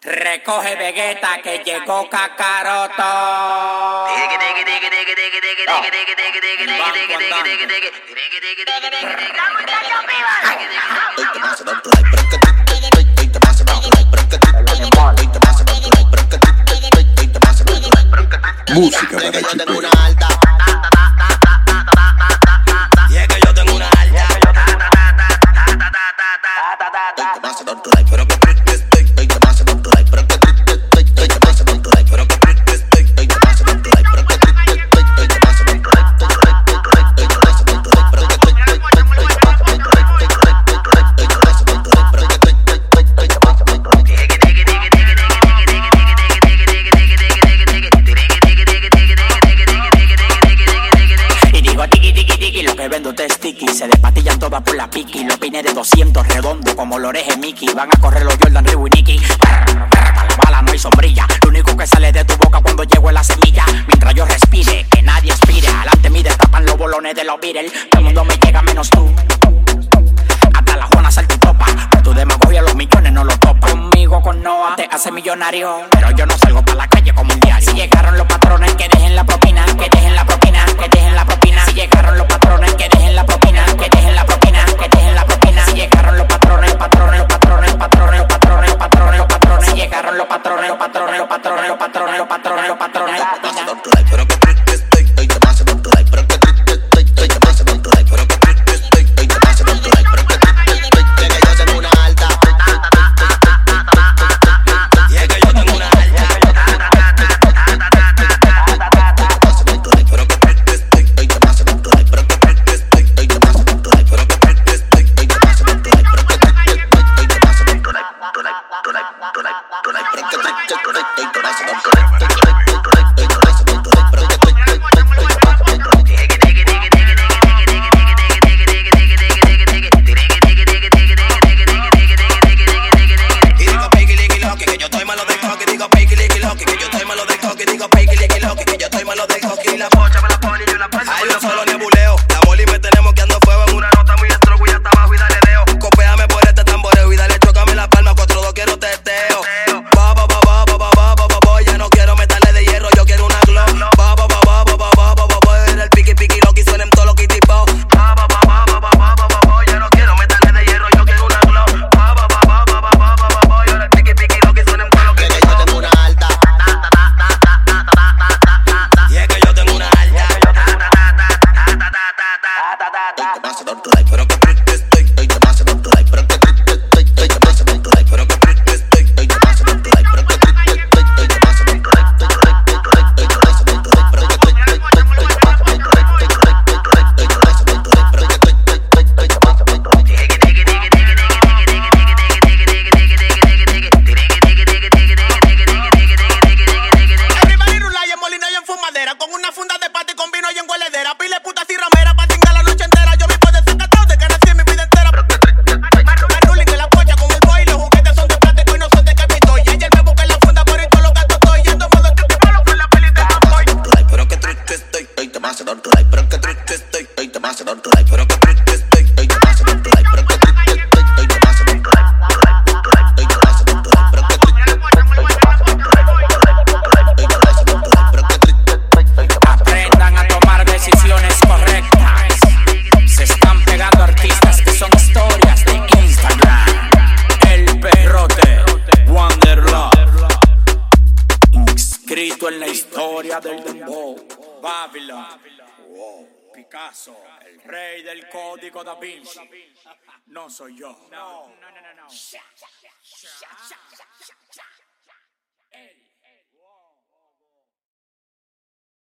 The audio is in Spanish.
Recoge Vegeta que llegó Kakaroto. Música para vestido de sticky. Se despatillan todas por la piqui. Los pines de 200 redondo como lo oreje Mickey. Van a correr los Jordan, Ribu y Nicky. La bala no hay sombrilla. Lo único que sale de tu boca cuando llego es la semilla. Mientras yo respire, que nadie expire. Alante mí destapan los bolones de los Beatles. Todo el mundo me llega menos tú. Hasta la Juana salte y topa, saltitopa. Tu demagogia los millones no los topa. Conmigo con Noah te hace millonario. Pero yo no salgo para la calle como un diario. Si llegaron los patrones que hockey, que yo estoy mano de hockey. La pocha me la pone y yo la pongo. Macedon, like del dembow. Babylon. Wow. Picasso, el rey del código da Vinci. No soy yo. No, no, no, no. no.